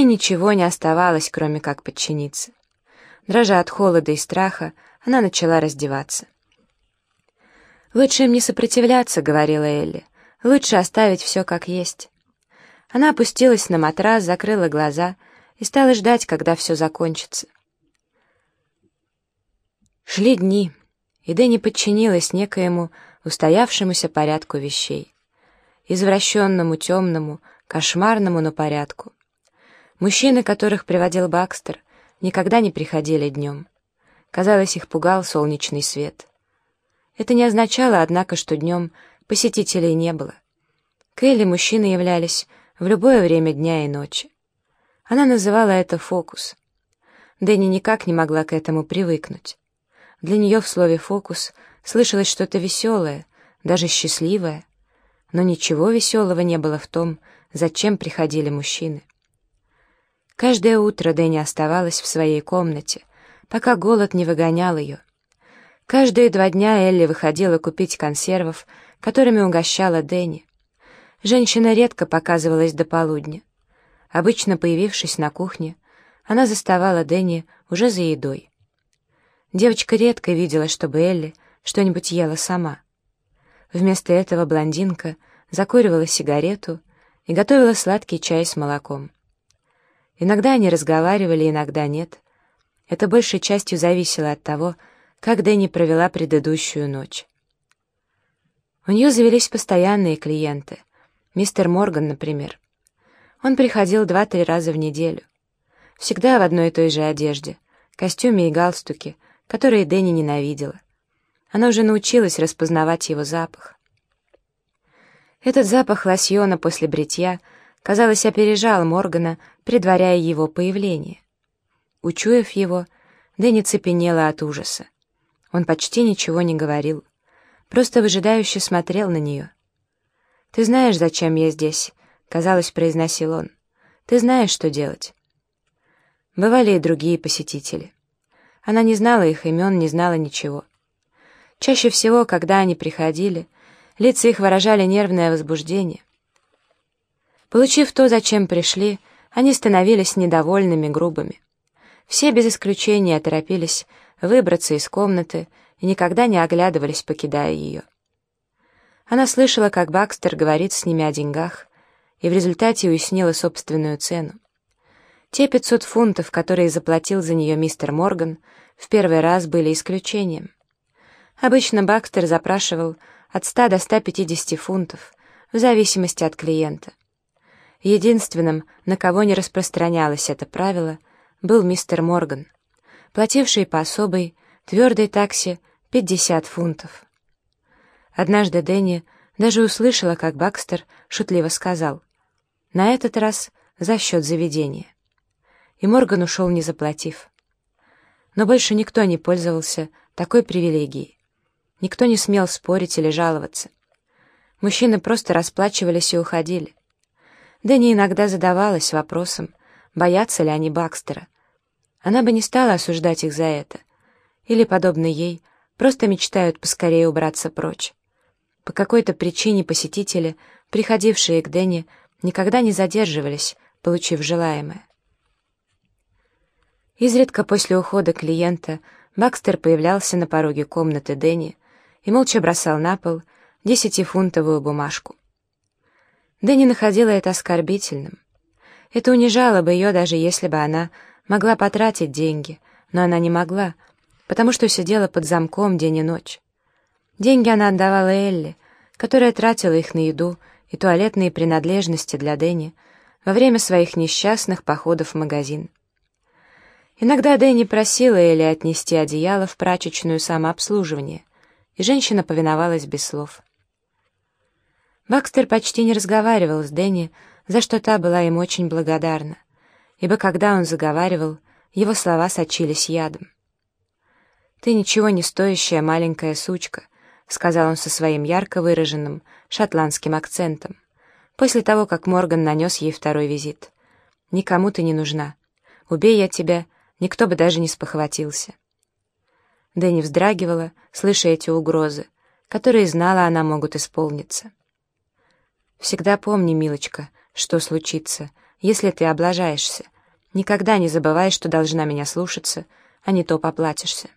и ничего не оставалось, кроме как подчиниться. Дрожа от холода и страха, она начала раздеваться. «Лучше им не сопротивляться», — говорила Элли. «Лучше оставить все как есть». Она опустилась на матрас, закрыла глаза и стала ждать, когда все закончится. Шли дни, и Дэнни подчинилась некоему устоявшемуся порядку вещей. Извращенному, темному, кошмарному, но порядку. Мужчины, которых приводил Бакстер, никогда не приходили днем. Казалось, их пугал солнечный свет. Это не означало, однако, что днем посетителей не было. К Элли мужчины являлись в любое время дня и ночи. Она называла это фокус. Дэнни никак не могла к этому привыкнуть. Для нее в слове «фокус» слышалось что-то веселое, даже счастливое, но ничего веселого не было в том, зачем приходили мужчины. Каждое утро Дэнни оставалась в своей комнате, пока голод не выгонял ее. Каждые два дня Элли выходила купить консервов, которыми угощала Дэнни. Женщина редко показывалась до полудня. Обычно появившись на кухне, она заставала Дэнни уже за едой. Девочка редко видела, чтобы Элли что-нибудь ела сама. Вместо этого блондинка закуривала сигарету и готовила сладкий чай с молоком. Иногда они разговаривали, иногда нет. Это большей частью зависело от того, как Дэнни провела предыдущую ночь. У нее завелись постоянные клиенты. Мистер Морган, например. Он приходил два-три раза в неделю. Всегда в одной и той же одежде, костюме и галстуке, которые Дэнни ненавидела. Она уже научилась распознавать его запах. Этот запах лосьона после бритья, казалось, опережал Моргана, предваряя его появление. Учуяв его, Дэнни цепенела от ужаса. Он почти ничего не говорил, просто выжидающе смотрел на нее. «Ты знаешь, зачем я здесь?» — казалось, произносил он. «Ты знаешь, что делать». Бывали и другие посетители. Она не знала их имен, не знала ничего. Чаще всего, когда они приходили, лица их выражали нервное возбуждение. Получив то, зачем пришли, они становились недовольными, грубыми. Все без исключения торопились выбраться из комнаты и никогда не оглядывались, покидая ее. Она слышала, как Бакстер говорит с ними о деньгах, и в результате уяснила собственную цену. Те 500 фунтов, которые заплатил за нее мистер Морган, в первый раз были исключением. Обычно Бакстер запрашивал от 100 до 150 фунтов, в зависимости от клиента. Единственным, на кого не распространялось это правило, был мистер Морган, плативший по особой, твердой таксе 50 фунтов. Однажды Дэнни даже услышала, как Бакстер шутливо сказал «На этот раз за счет заведения». И Морган ушел, не заплатив. Но больше никто не пользовался такой привилегией. Никто не смел спорить или жаловаться. Мужчины просто расплачивались и уходили. Дэнни иногда задавалась вопросом, боятся ли они Бакстера. Она бы не стала осуждать их за это. Или, подобно ей, просто мечтают поскорее убраться прочь. По какой-то причине посетители, приходившие к Дэнни, никогда не задерживались, получив желаемое. Изредка после ухода клиента Бакстер появлялся на пороге комнаты Дэнни и молча бросал на пол десятифунтовую бумажку. Дэнни находила это оскорбительным. Это унижало бы ее, даже если бы она могла потратить деньги, но она не могла, потому что сидела под замком день и ночь. Деньги она отдавала Элли, которая тратила их на еду и туалетные принадлежности для Дэнни во время своих несчастных походов в магазин. Иногда Дэнни просила Элли отнести одеяло в прачечную самообслуживание, и женщина повиновалась без слов. Бакстер почти не разговаривал с Дэнни, за что та была ему очень благодарна, ибо когда он заговаривал, его слова сочились ядом. «Ты ничего не стоящая маленькая сучка», — сказал он со своим ярко выраженным шотландским акцентом, после того, как Морган нанес ей второй визит. «Никому ты не нужна. Убей я тебя, никто бы даже не спохватился». Дэнни вздрагивала, слыша эти угрозы, которые знала она могут исполниться. «Всегда помни, милочка, что случится, если ты облажаешься, никогда не забывай, что должна меня слушаться, а не то поплатишься.